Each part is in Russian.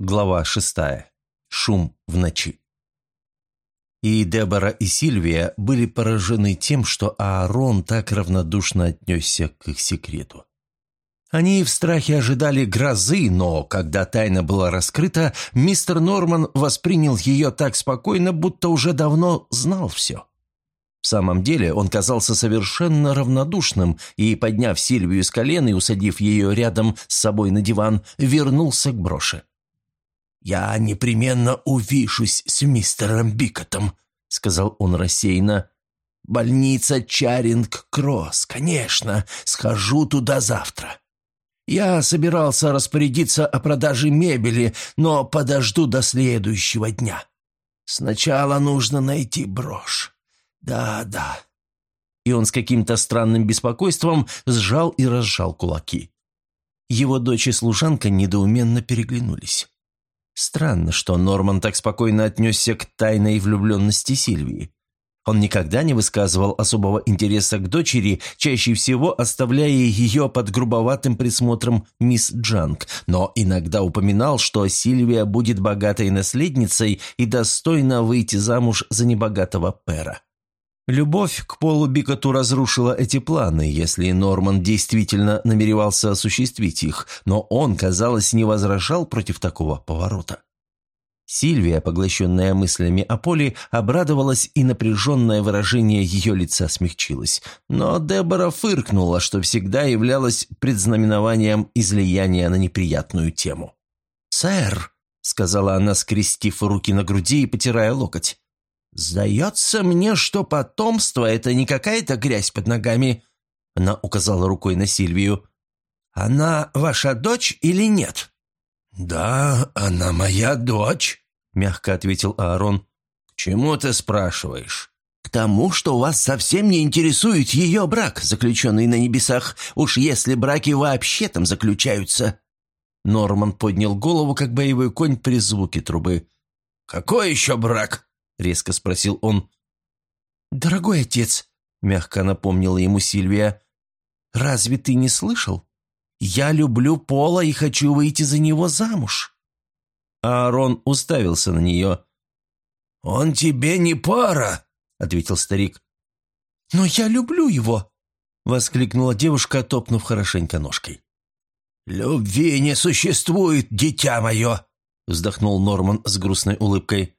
Глава шестая. Шум в ночи. И Дебора, и Сильвия были поражены тем, что Аарон так равнодушно отнесся к их секрету. Они в страхе ожидали грозы, но когда тайна была раскрыта, мистер Норман воспринял ее так спокойно, будто уже давно знал все. В самом деле он казался совершенно равнодушным и, подняв Сильвию с колен и усадив ее рядом с собой на диван, вернулся к броше. «Я непременно увижусь с мистером Бикотом», — сказал он рассеянно. «Больница Чаринг-Кросс, конечно, схожу туда завтра. Я собирался распорядиться о продаже мебели, но подожду до следующего дня. Сначала нужно найти брошь. Да, да». И он с каким-то странным беспокойством сжал и разжал кулаки. Его дочь и служанка недоуменно переглянулись. Странно, что Норман так спокойно отнесся к тайной влюбленности Сильвии. Он никогда не высказывал особого интереса к дочери, чаще всего оставляя ее под грубоватым присмотром мисс Джанг, но иногда упоминал, что Сильвия будет богатой наследницей и достойна выйти замуж за небогатого пера. Любовь к Полу Бикоту разрушила эти планы, если Норман действительно намеревался осуществить их, но он, казалось, не возражал против такого поворота. Сильвия, поглощенная мыслями о Поле, обрадовалась, и напряженное выражение ее лица смягчилось. Но Дебора фыркнула, что всегда являлось предзнаменованием излияния на неприятную тему. «Сэр», — сказала она, скрестив руки на груди и потирая локоть, «Сдается мне, что потомство — это не какая-то грязь под ногами», — она указала рукой на Сильвию. «Она ваша дочь или нет?» «Да, она моя дочь», — мягко ответил Аарон. «К чему ты спрашиваешь?» «К тому, что вас совсем не интересует ее брак, заключенный на небесах, уж если браки вообще там заключаются». Норман поднял голову, как боевой конь при звуке трубы. «Какой еще брак?» — резко спросил он. «Дорогой отец», — мягко напомнила ему Сильвия, — «разве ты не слышал? Я люблю Пола и хочу выйти за него замуж». Аарон уставился на нее. «Он тебе не пара», — ответил старик. «Но я люблю его», — воскликнула девушка, топнув хорошенько ножкой. «Любви не существует, дитя мое», — вздохнул Норман с грустной улыбкой.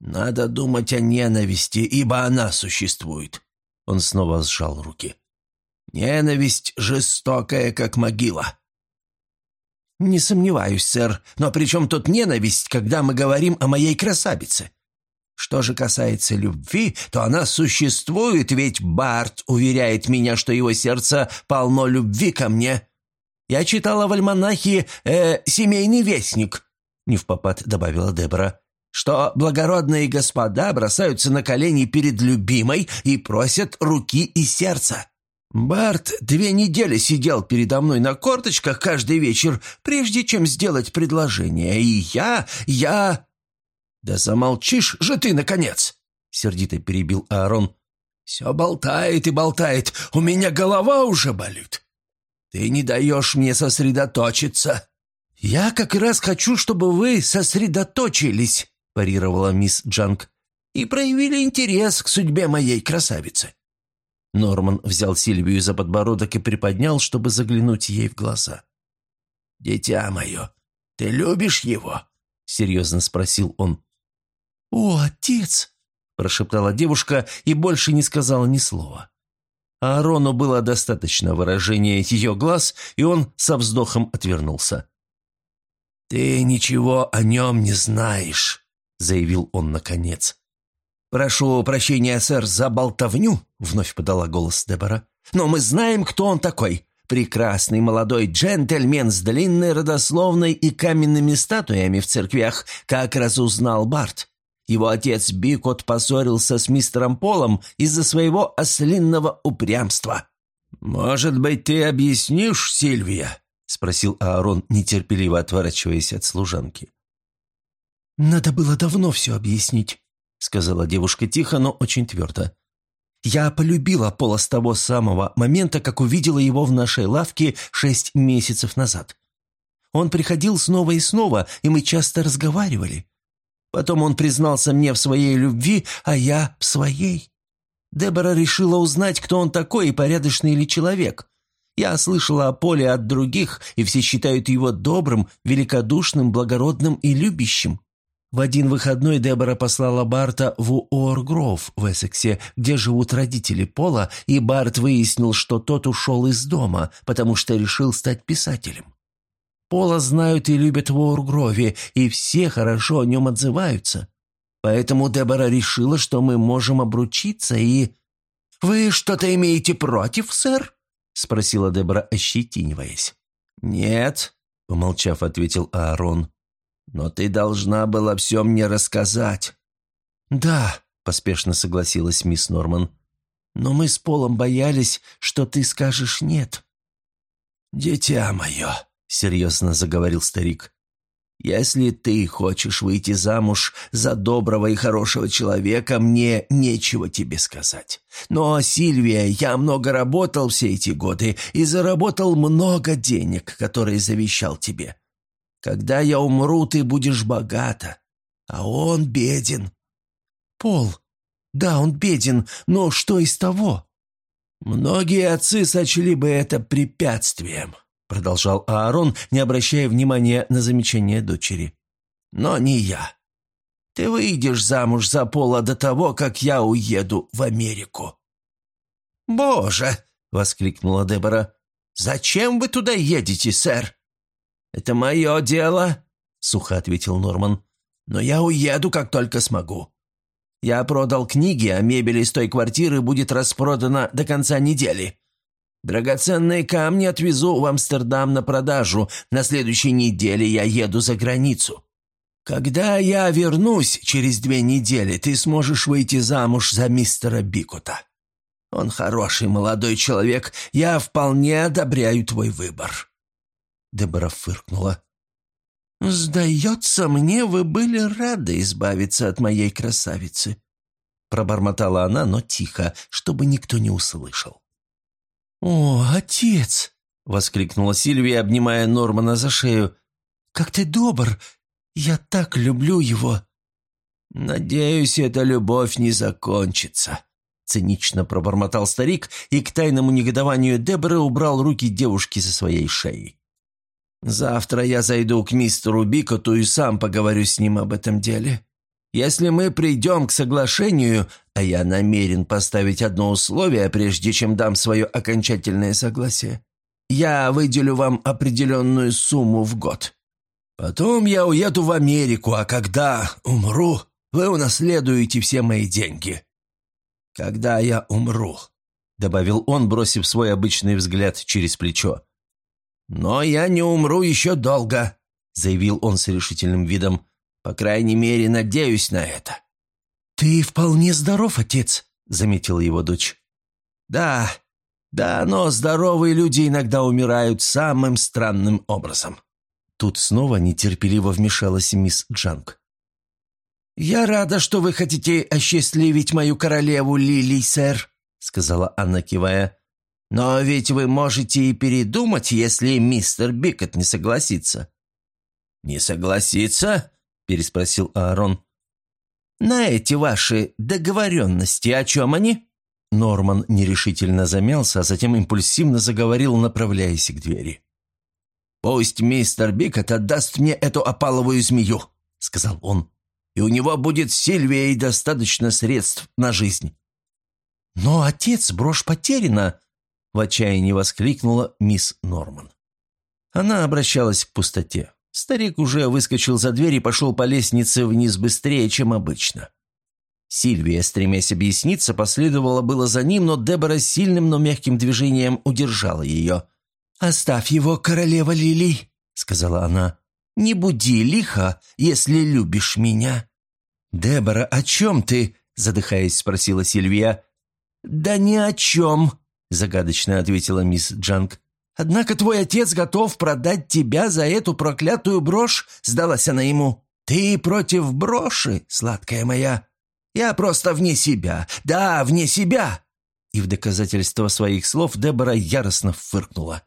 «Надо думать о ненависти, ибо она существует». Он снова сжал руки. «Ненависть жестокая, как могила». «Не сомневаюсь, сэр, но при чем тут ненависть, когда мы говорим о моей красавице? Что же касается любви, то она существует, ведь Барт уверяет меня, что его сердце полно любви ко мне. Я читала в альманахе э, «Семейный вестник», — попад добавила Дебора что благородные господа бросаются на колени перед любимой и просят руки и сердца. Барт две недели сидел передо мной на корточках каждый вечер, прежде чем сделать предложение, и я, я... «Да замолчишь же ты, наконец!» — сердито перебил Аарон. «Все болтает и болтает, у меня голова уже болит. Ты не даешь мне сосредоточиться». «Я как раз хочу, чтобы вы сосредоточились», парировала мисс Джанг, «и проявили интерес к судьбе моей красавицы». Норман взял Сильвию за подбородок и приподнял, чтобы заглянуть ей в глаза. «Дитя мое, ты любишь его?» — серьезно спросил он. «О, отец!» — прошептала девушка и больше не сказала ни слова. Аарону было достаточно выражения ее глаз, и он со вздохом отвернулся. «Ты ничего о нем не знаешь», — заявил он наконец. «Прошу прощения, сэр, за болтовню», — вновь подала голос Дебора. «Но мы знаем, кто он такой. Прекрасный молодой джентльмен с длинной родословной и каменными статуями в церквях, как разузнал Барт. Его отец Бикот поссорился с мистером Полом из-за своего ослинного упрямства». «Может быть, ты объяснишь, Сильвия?» — спросил Аарон, нетерпеливо отворачиваясь от служанки. «Надо было давно все объяснить», — сказала девушка тихо, но очень твердо. «Я полюбила Пола с того самого момента, как увидела его в нашей лавке шесть месяцев назад. Он приходил снова и снова, и мы часто разговаривали. Потом он признался мне в своей любви, а я в своей. Дебора решила узнать, кто он такой и порядочный ли человек. Я слышала о Поле от других, и все считают его добрым, великодушным, благородным и любящим. В один выходной Дебора послала Барта в Уоргров в Эссексе, где живут родители Пола, и Барт выяснил, что тот ушел из дома, потому что решил стать писателем. Пола знают и любят в Уоргрове, и все хорошо о нем отзываются. Поэтому Дебора решила, что мы можем обручиться и... «Вы что-то имеете против, сэр?» — спросила Дебора, ощетиниваясь. «Нет», — помолчав, ответил Аарон. Но ты должна была все мне рассказать». «Да», — поспешно согласилась мисс Норман. «Но мы с Полом боялись, что ты скажешь «нет». «Дитя мое», — серьезно заговорил старик, «если ты хочешь выйти замуж за доброго и хорошего человека, мне нечего тебе сказать. Но, Сильвия, я много работал все эти годы и заработал много денег, которые завещал тебе. Когда я умру, ты будешь богата, а он беден». «Пол, да, он беден, но что из того?» «Многие отцы сочли бы это препятствием», — продолжал Аарон, не обращая внимания на замечание дочери. «Но не я. Ты выйдешь замуж за Пола до того, как я уеду в Америку». «Боже!» — воскликнула Дебора. «Зачем вы туда едете, сэр?» «Это мое дело», — сухо ответил Норман. «Но я уеду, как только смогу. Я продал книги, а мебель из той квартиры будет распродана до конца недели. Драгоценные камни отвезу в Амстердам на продажу. На следующей неделе я еду за границу. Когда я вернусь через две недели, ты сможешь выйти замуж за мистера Бикута. Он хороший молодой человек, я вполне одобряю твой выбор». Дебора фыркнула. «Сдается мне, вы были рады избавиться от моей красавицы», пробормотала она, но тихо, чтобы никто не услышал. «О, отец!» — воскликнула Сильвия, обнимая Нормана за шею. «Как ты добр! Я так люблю его!» «Надеюсь, эта любовь не закончится», — цинично пробормотал старик и к тайному негодованию Деборы убрал руки девушки со своей шеи. Завтра я зайду к мистеру Бикоту и сам поговорю с ним об этом деле. Если мы придем к соглашению, а я намерен поставить одно условие, прежде чем дам свое окончательное согласие, я выделю вам определенную сумму в год. Потом я уеду в Америку, а когда умру, вы унаследуете все мои деньги. Когда я умру, — добавил он, бросив свой обычный взгляд через плечо, — «Но я не умру еще долго», — заявил он с решительным видом. «По крайней мере, надеюсь на это». «Ты вполне здоров, отец», — заметила его дочь. «Да, да, но здоровые люди иногда умирают самым странным образом». Тут снова нетерпеливо вмешалась мисс Джанг. «Я рада, что вы хотите осчастливить мою королеву Лили, сэр», — сказала Анна, кивая. Но ведь вы можете и передумать, если мистер Бикет не согласится». «Не согласится?» – переспросил Аарон. «На эти ваши договоренности, о чем они?» Норман нерешительно замялся, а затем импульсивно заговорил, направляясь к двери. «Пусть мистер Бикет отдаст мне эту опаловую змею», — сказал он, «и у него будет Сильвия и достаточно средств на жизнь». «Но отец, брошь потеряна», в отчаянии воскликнула мисс Норман. Она обращалась к пустоте. Старик уже выскочил за дверь и пошел по лестнице вниз быстрее, чем обычно. Сильвия, стремясь объясниться, последовала было за ним, но Дебора сильным, но мягким движением удержала ее. «Оставь его, королева Лили», — сказала она. «Не буди лихо, если любишь меня». «Дебора, о чем ты?» — задыхаясь, спросила Сильвия. «Да ни о чем», – загадочно ответила мисс Джанг. «Однако твой отец готов продать тебя за эту проклятую брошь», – сдалась она ему. «Ты против броши, сладкая моя? Я просто вне себя. Да, вне себя!» И в доказательство своих слов Дебора яростно фыркнула.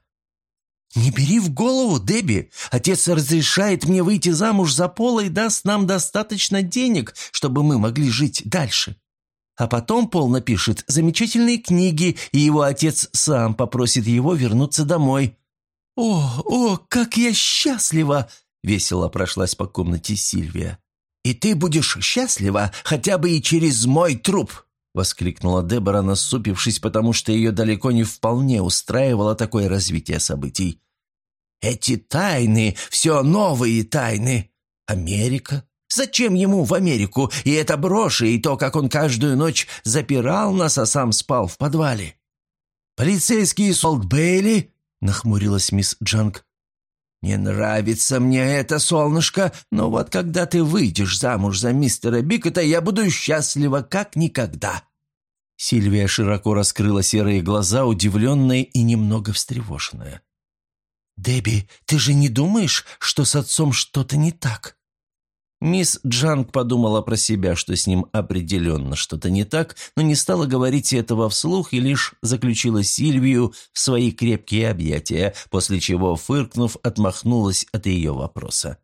«Не бери в голову, Дебби. Отец разрешает мне выйти замуж за Пола и даст нам достаточно денег, чтобы мы могли жить дальше. А потом Пол напишет замечательные книги, и его отец сам попросит его вернуться домой. «О, о, как я счастлива!» — весело прошлась по комнате Сильвия. «И ты будешь счастлива хотя бы и через мой труп!» — воскликнула Дебора, насупившись, потому что ее далеко не вполне устраивало такое развитие событий. «Эти тайны, все новые тайны. Америка. Зачем ему в Америку? И это броши, и то, как он каждую ночь запирал нас, а сам спал в подвале. Полицейские Солт Бейли?» — нахмурилась мисс Джанг. «Не нравится мне это, солнышко, но вот когда ты выйдешь замуж за мистера Бикота, я буду счастлива как никогда». Сильвия широко раскрыла серые глаза, удивленная и немного встревоженная. «Дебби, ты же не думаешь, что с отцом что-то не так?» Мисс Джанг подумала про себя, что с ним определенно что-то не так, но не стала говорить этого вслух и лишь заключила Сильвию в свои крепкие объятия, после чего, фыркнув, отмахнулась от ее вопроса.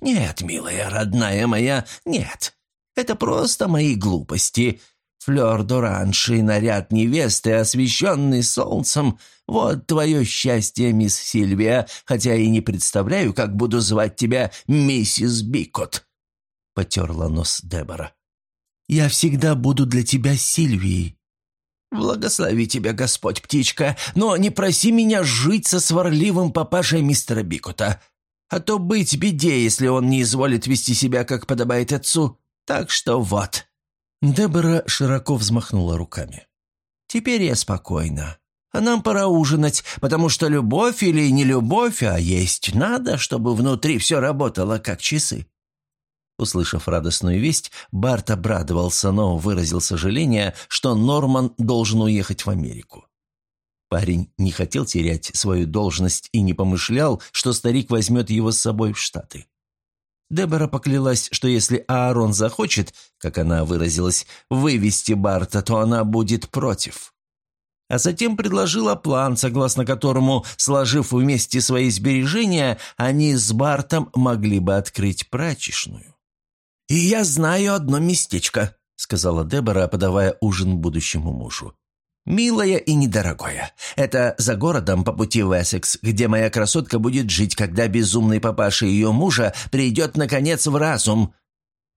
«Нет, милая, родная моя, нет. Это просто мои глупости. Флёр доранший наряд невесты, освещенный солнцем. Вот твое счастье, мисс Сильвия, хотя и не представляю, как буду звать тебя миссис Бикот», — потерла нос Дебора. «Я всегда буду для тебя Сильвией». «Благослови тебя, Господь, птичка, но не проси меня жить со сварливым папашей мистера Бикота, а то быть беде, если он не изволит вести себя, как подобает отцу. Так что вот». Дебора широко взмахнула руками. «Теперь я спокойна. А нам пора ужинать, потому что любовь или не любовь, а есть надо, чтобы внутри все работало как часы». Услышав радостную весть, Барт обрадовался, но выразил сожаление, что Норман должен уехать в Америку. Парень не хотел терять свою должность и не помышлял, что старик возьмет его с собой в Штаты. Дебора поклялась, что если Аарон захочет, как она выразилась, вывести Барта, то она будет против. А затем предложила план, согласно которому, сложив вместе свои сбережения, они с Бартом могли бы открыть прачечную. «И я знаю одно местечко», — сказала Дебора, подавая ужин будущему мужу. «Милое и недорогое. Это за городом по пути в Эссекс, где моя красотка будет жить, когда безумный папаша ее мужа придет, наконец, в разум.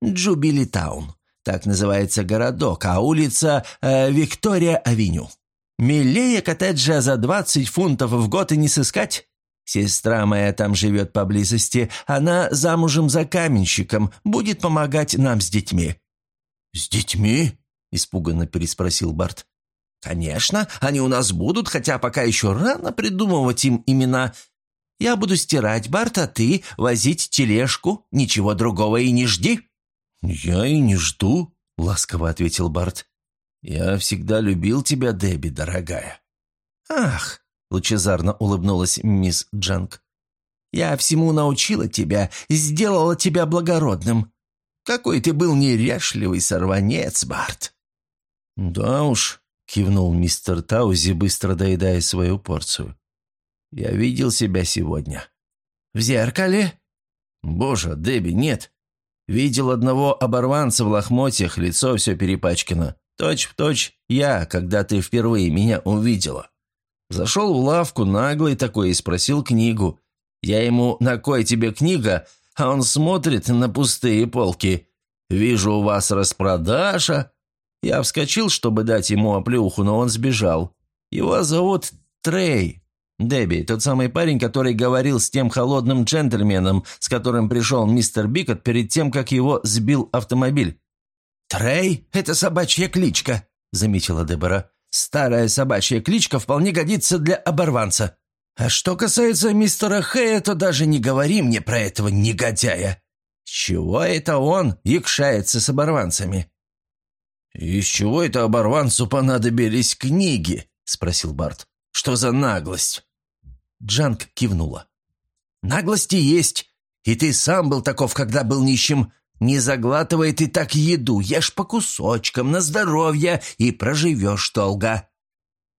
Джубили Таун. Так называется городок, а улица э, Виктория-Авеню. Милее коттеджа за двадцать фунтов в год и не сыскать. Сестра моя там живет поблизости. Она замужем за каменщиком, будет помогать нам с детьми». «С детьми?» – испуганно переспросил Барт. «Конечно, они у нас будут, хотя пока еще рано придумывать им имена. Я буду стирать, Барт, а ты возить тележку. Ничего другого и не жди». «Я и не жду», — ласково ответил Барт. «Я всегда любил тебя, Дебби, дорогая». «Ах!» — лучезарно улыбнулась мисс Джанг. «Я всему научила тебя, сделала тебя благородным. Какой ты был неряшливый сорванец, Барт!» «Да уж», — кивнул мистер Таузи, быстро доедая свою порцию. «Я видел себя сегодня». «В зеркале?» «Боже, Дебби, нет. Видел одного оборванца в лохмотьях, лицо все перепачкано. Точь в точь я, когда ты впервые меня увидела. Зашел в лавку, наглый такой, и спросил книгу. Я ему «На кой тебе книга?» А он смотрит на пустые полки. «Вижу, у вас распродажа». Я вскочил, чтобы дать ему оплеуху, но он сбежал. Его зовут Трей. Дебби, тот самый парень, который говорил с тем холодным джентльменом, с которым пришел мистер Бикот перед тем, как его сбил автомобиль. «Трей — это собачья кличка», — заметила Дебора. «Старая собачья кличка вполне годится для оборванца. А что касается мистера Хэя, то даже не говори мне про этого негодяя. чего это он якшается с оборванцами?» «Из чего это оборванцу понадобились книги?» — спросил Барт. «Что за наглость?» Джанг кивнула. «Наглости есть, и ты сам был таков, когда был нищим. Не заглатывай ты так еду, ешь по кусочкам, на здоровье, и проживешь долго».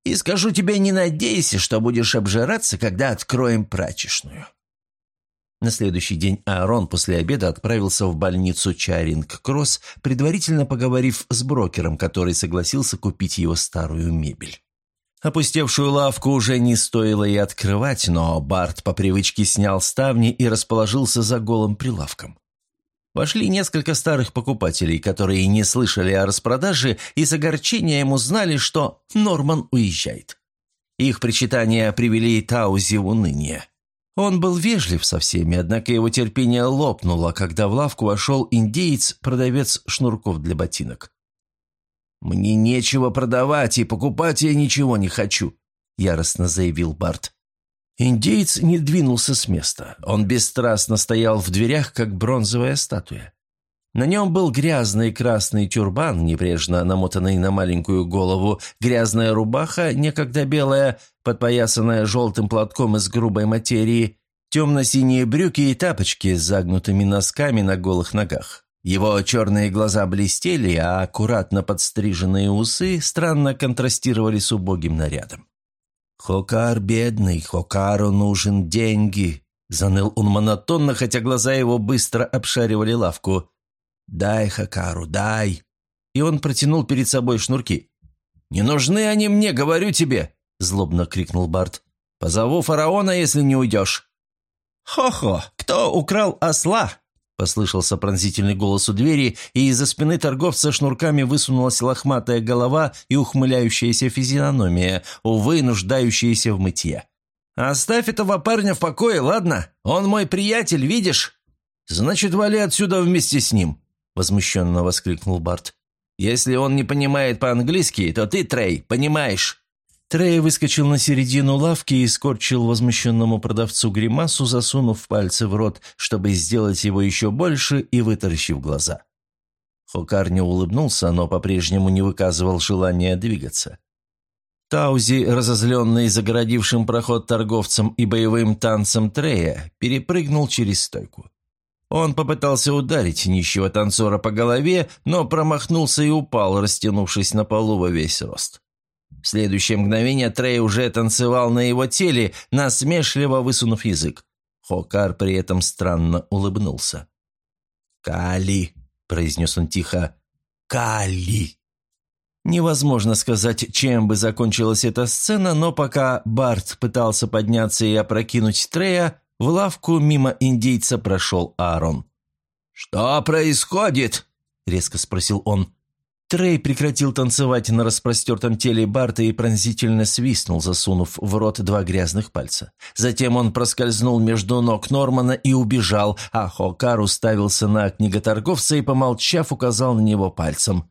И скажу тебе, не надейся, что будешь обжираться, когда откроем прачечную». На следующий день Аарон после обеда отправился в больницу Чаринг-Кросс, предварительно поговорив с брокером, который согласился купить его старую мебель. Опустевшую лавку уже не стоило и открывать, но Барт по привычке снял ставни и расположился за голым прилавком. Вошли несколько старых покупателей, которые не слышали о распродаже и с огорчением узнали, что Норман уезжает. Их причитания привели Таузи в уныние. Он был вежлив со всеми, однако его терпение лопнуло, когда в лавку вошел индеец, продавец шнурков для ботинок. «Мне нечего продавать, и покупать я ничего не хочу», – яростно заявил Барт. Индеец не двинулся с места. Он бесстрастно стоял в дверях, как бронзовая статуя. На нем был грязный красный тюрбан, небрежно намотанный на маленькую голову, грязная рубаха, некогда белая, подпоясанная желтым платком из грубой материи, темно-синие брюки и тапочки с загнутыми носками на голых ногах. Его черные глаза блестели, а аккуратно подстриженные усы странно контрастировали с убогим нарядом. «Хокар бедный, Хокару нужен деньги», — заныл он монотонно, хотя глаза его быстро обшаривали лавку. «Дай Хокару, дай!» И он протянул перед собой шнурки. «Не нужны они мне, говорю тебе!» — злобно крикнул Барт. «Позову фараона, если не уйдешь». «Хо-хо, кто украл осла?» Послышался пронзительный голос у двери, и из-за спины торговца шнурками высунулась лохматая голова и ухмыляющаяся физиономия, увы, нуждающаяся в мытье. «Оставь этого парня в покое, ладно? Он мой приятель, видишь?» «Значит, вали отсюда вместе с ним», — возмущенно воскликнул Барт. «Если он не понимает по-английски, то ты, Трей, понимаешь». Трей выскочил на середину лавки и скорчил возмущенному продавцу гримасу, засунув пальцы в рот, чтобы сделать его еще больше и вытаращив глаза. Хокар не улыбнулся, но по-прежнему не выказывал желания двигаться. Таузи, разозленный загородившим проход торговцем и боевым танцем Трея, перепрыгнул через стойку. Он попытался ударить нищего танцора по голове, но промахнулся и упал, растянувшись на полу во весь рост. В следующее мгновение Трей уже танцевал на его теле, насмешливо высунув язык. Хокар при этом странно улыбнулся. «Кали», — произнес он тихо, — «Кали». Невозможно сказать, чем бы закончилась эта сцена, но пока Барт пытался подняться и опрокинуть Трея, в лавку мимо индейца прошел Аарон. «Что происходит?» — резко спросил он. Трей прекратил танцевать на распростертом теле Барта и пронзительно свистнул, засунув в рот два грязных пальца. Затем он проскользнул между ног Нормана и убежал, а Хокар уставился на книготорговца и, помолчав, указал на него пальцем.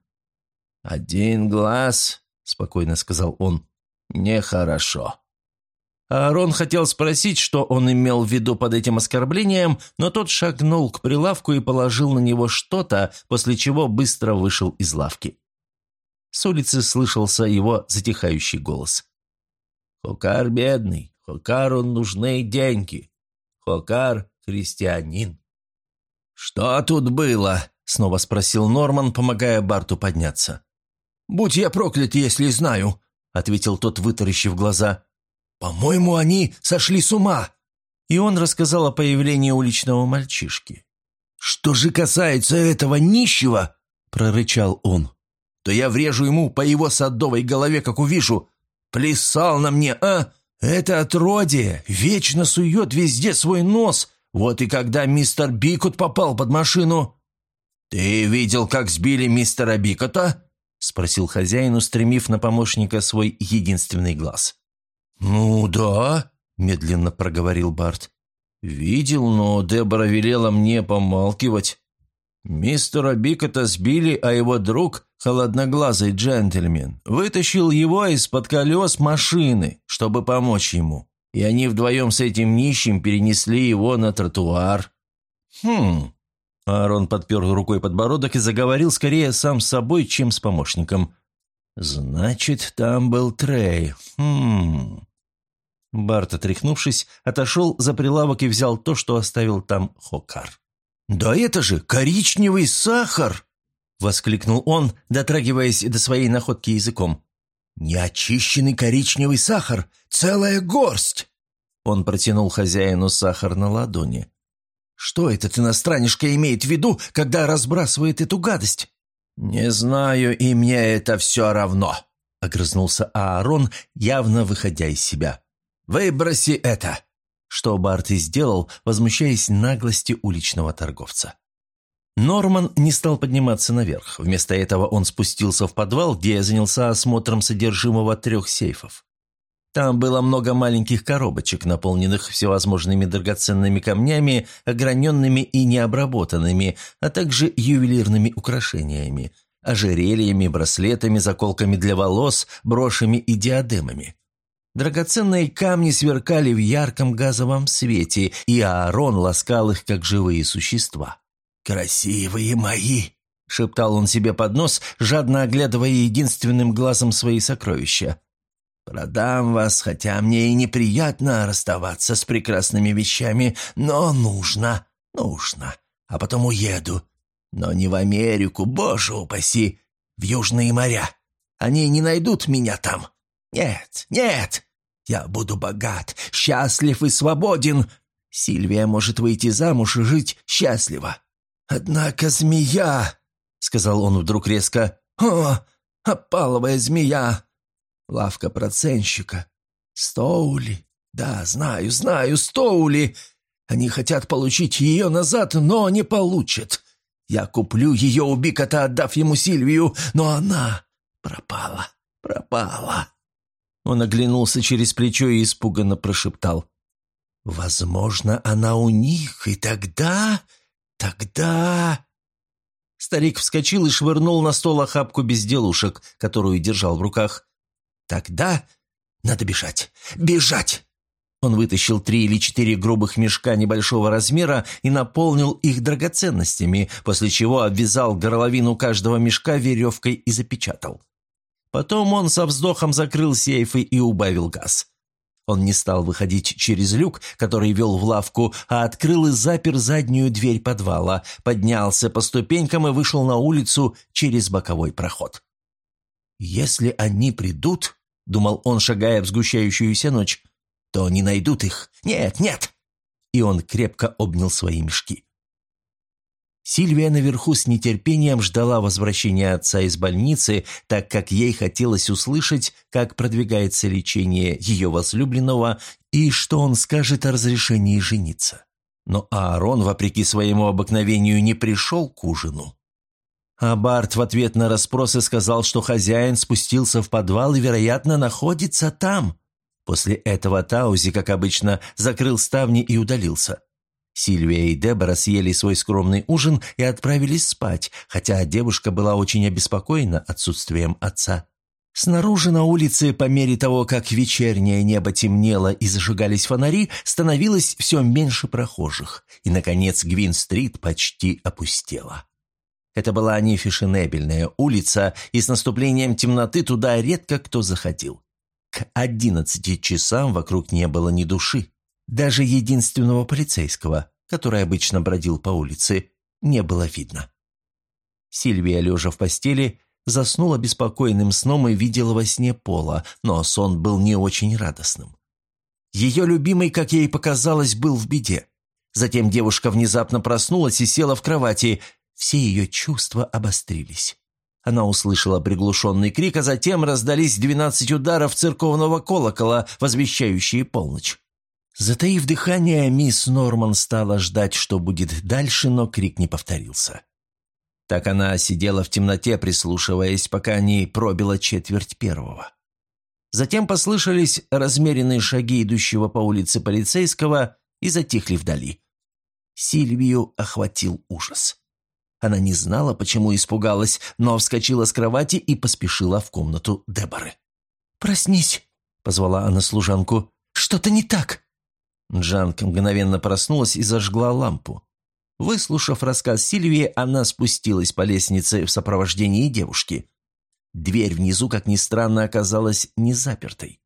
«Один глаз», — спокойно сказал он, — «нехорошо». Аарон хотел спросить, что он имел в виду под этим оскорблением, но тот шагнул к прилавку и положил на него что-то, после чего быстро вышел из лавки. С улицы слышался его затихающий голос. «Хокар бедный, Хокару нужны деньги. Хокар – христианин». «Что тут было?» – снова спросил Норман, помогая Барту подняться. «Будь я проклят, если знаю», – ответил тот, вытаращив глаза. «По-моему, они сошли с ума!» И он рассказал о появлении уличного мальчишки. «Что же касается этого нищего?» – прорычал он. «То я врежу ему по его садовой голове, как увижу. Плясал на мне, а? Это отродье, вечно сует везде свой нос. Вот и когда мистер Бикут попал под машину...» «Ты видел, как сбили мистера Бикота?» – спросил хозяин, устремив на помощника свой единственный глаз. «Ну да», – медленно проговорил Барт. «Видел, но Дебора велела мне помалкивать. Мистера Бикота сбили, а его друг, холодноглазый джентльмен, вытащил его из-под колес машины, чтобы помочь ему. И они вдвоем с этим нищим перенесли его на тротуар». «Хм...» Аарон подпер рукой подбородок и заговорил скорее сам с собой, чем с помощником. «Значит, там был Трей. Хм...» Барт, отряхнувшись, отошел за прилавок и взял то, что оставил там Хокар. «Да это же коричневый сахар!» — воскликнул он, дотрагиваясь до своей находки языком. «Неочищенный коричневый сахар! Целая горсть!» Он протянул хозяину сахар на ладони. «Что этот иностранишка имеет в виду, когда разбрасывает эту гадость?» «Не знаю, и мне это все равно», — огрызнулся Аарон, явно выходя из себя. «Выброси это!» Что Барт и сделал, возмущаясь наглости уличного торговца. Норман не стал подниматься наверх. Вместо этого он спустился в подвал, где занялся осмотром содержимого трех сейфов. Там было много маленьких коробочек, наполненных всевозможными драгоценными камнями, ограненными и необработанными, а также ювелирными украшениями, ожерельями, браслетами, заколками для волос, брошами и диадемами. Драгоценные камни сверкали в ярком газовом свете, и Аарон ласкал их, как живые существа. «Красивые мои!» — шептал он себе под нос, жадно оглядывая единственным глазом свои сокровища. «Продам вас, хотя мне и неприятно расставаться с прекрасными вещами, но нужно, нужно, а потом уеду. Но не в Америку, боже упаси, в Южные моря. Они не найдут меня там. Нет, нет, я буду богат, счастлив и свободен. Сильвия может выйти замуж и жить счастливо. Однако змея, — сказал он вдруг резко, — о, опаловая змея, Лавка проценщика. Стоули. Да, знаю, знаю, Стоули. Они хотят получить ее назад, но не получат. Я куплю ее у Бикота, отдав ему Сильвию, но она пропала, пропала». Он оглянулся через плечо и испуганно прошептал. «Возможно, она у них, и тогда... тогда...» Старик вскочил и швырнул на стол охапку безделушек, которую держал в руках. Тогда надо бежать. Бежать!» Он вытащил три или четыре грубых мешка небольшого размера и наполнил их драгоценностями, после чего обвязал горловину каждого мешка веревкой и запечатал. Потом он со вздохом закрыл сейфы и убавил газ. Он не стал выходить через люк, который вел в лавку, а открыл и запер заднюю дверь подвала, поднялся по ступенькам и вышел на улицу через боковой проход. «Если они придут, — думал он, шагая в сгущающуюся ночь, — то не найдут их. Нет, нет!» И он крепко обнял свои мешки. Сильвия наверху с нетерпением ждала возвращения отца из больницы, так как ей хотелось услышать, как продвигается лечение ее возлюбленного и что он скажет о разрешении жениться. Но Аарон, вопреки своему обыкновению, не пришел к ужину. А Барт в ответ на расспросы сказал, что хозяин спустился в подвал и, вероятно, находится там. После этого Таузи, как обычно, закрыл ставни и удалился. Сильвия и Дебора съели свой скромный ужин и отправились спать, хотя девушка была очень обеспокоена отсутствием отца. Снаружи на улице, по мере того, как вечернее небо темнело и зажигались фонари, становилось все меньше прохожих, и, наконец, Гвин-стрит почти опустела. Это была не фешенебельная улица, и с наступлением темноты туда редко кто заходил. К одиннадцати часам вокруг не было ни души. Даже единственного полицейского, который обычно бродил по улице, не было видно. Сильвия, лежа в постели, заснула беспокойным сном и видела во сне Пола, но сон был не очень радостным. Ее любимый, как ей показалось, был в беде. Затем девушка внезапно проснулась и села в кровати, все ее чувства обострились. Она услышала приглушенный крик, а затем раздались двенадцать ударов церковного колокола, возвещающие полночь. Затаив дыхание, мисс Норман стала ждать, что будет дальше, но крик не повторился. Так она сидела в темноте, прислушиваясь, пока не пробила четверть первого. Затем послышались размеренные шаги идущего по улице полицейского и затихли вдали. Сильвию охватил ужас. Она не знала, почему испугалась, но вскочила с кровати и поспешила в комнату Деборы. «Проснись!» – позвала она служанку. «Что-то не так!» Джанка мгновенно проснулась и зажгла лампу. Выслушав рассказ Сильвии, она спустилась по лестнице в сопровождении девушки. Дверь внизу, как ни странно, оказалась не запертой.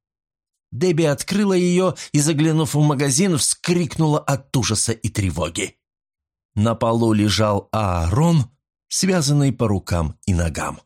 Дебби открыла ее и, заглянув в магазин, вскрикнула от ужаса и тревоги. На полу лежал Аарон, связанный по рукам и ногам.